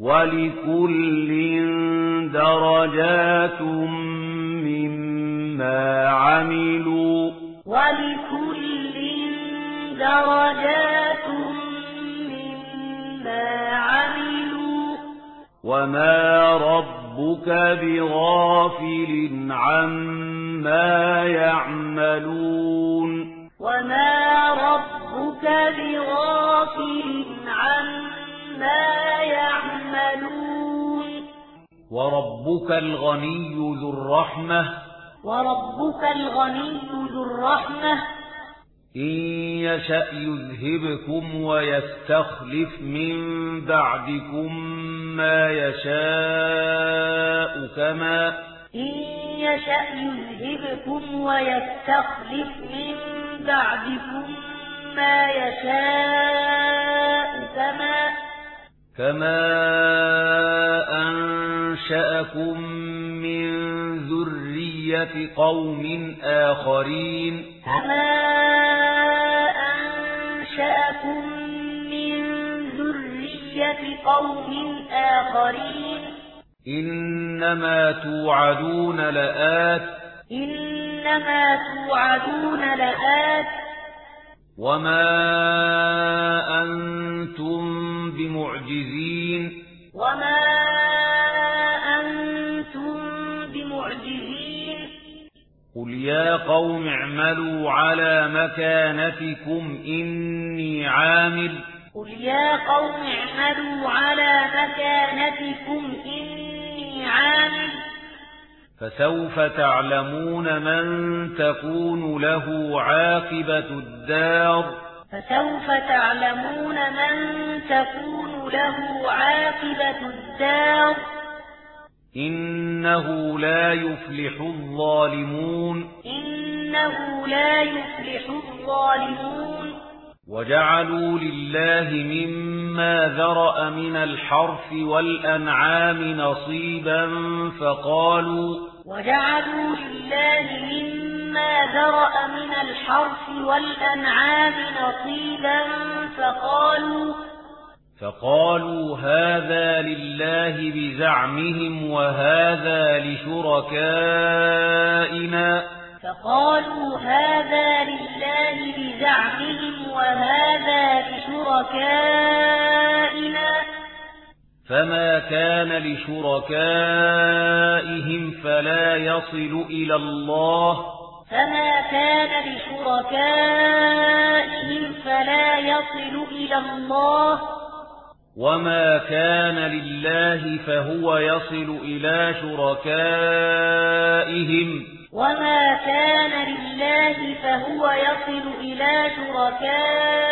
ولكل درجات مما عملوا ولكل درجات مما عملوا وما ربك بغافل عما يعملون وربك الغني ذو الرحمة. وربك الغني ذو الرحمة. إن يشأ يذهبكم ويستخلف من بعدكم ما يشاء كما إن يشأ يذهبكم ويستخلف من بعدكم ما يشاء كما كما أنشأكم من ذرية قوم آخرين كما أنشأكم من ذرية قوم آخرين إنما توعدون لآت إنما توعدون لآت وما أنتم قل يا قوم اعملوا على مكانتكم إني عامل قل يا قوم اعملوا على مكانتكم إني عامل فسوف تعلمون من تكون له عاقبة الدار فسوف تعلمون من تكون له عاقبة الدار إنه لا يفلح الظالمون. إنه لا يفلح الظالمون. وجعلوا لله مما ذرأ من الحرف والأنعام نصيبا فقالوا وجعلوا لله مما ذرأ من الحرف والأنعام نصيبا فقالوا فقالوا هذا لله بزعمهم وهذا لشركائنا. فقالوا هذا لله بزعمهم وهذا لشركائنا. فما كان لشركائهم فلا يصل إلى الله. فما كان لشركائهم فلا يصل إلى الله. وما كان لله فهو يصل إلى شركائهم وما كان لله فهو يصل إلى شركائهم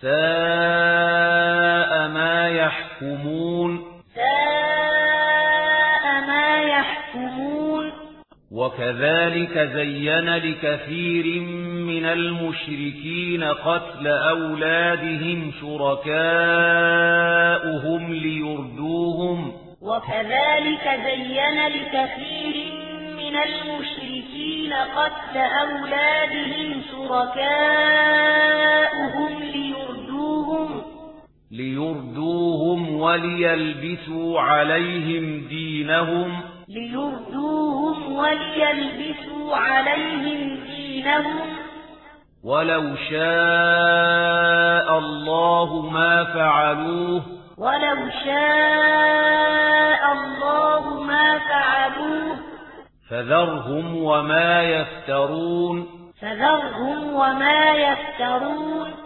ساء ما يحكمون ساء ما يحكمون وكذلك زين لكثير من المشركين قتل أولادهم شركاؤهم ليردوهم وكذلك زين لكثير من المشركين قتل أولادهم شركاؤهم ليردوهم ليردوهم وليلبسوا عليهم دينهم ليردوهم وليلبسوا عليهم دينهم ولو شاء الله ما فعلوه ولو شاء الله ما فعلوه فذرهم وما يفترون فذرهم وما يفترون